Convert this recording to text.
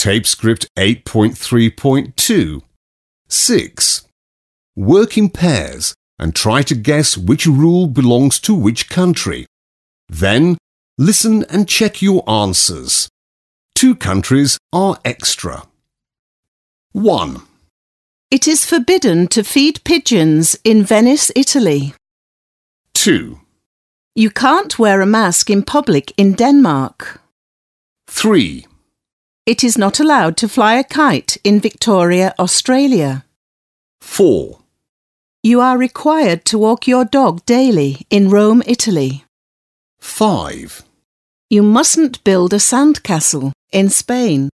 Tape script 8.3.2. 6. Work in pairs and try to guess which rule belongs to which country. Then listen and check your answers. Two countries are extra. 1. It is forbidden to feed pigeons in Venice, Italy. 2. You can't wear a mask in public in Denmark. 3. It is not allowed to fly a kite in Victoria, Australia. 4. You are required to walk your dog daily in Rome, Italy. 5. You mustn't build a sandcastle in Spain.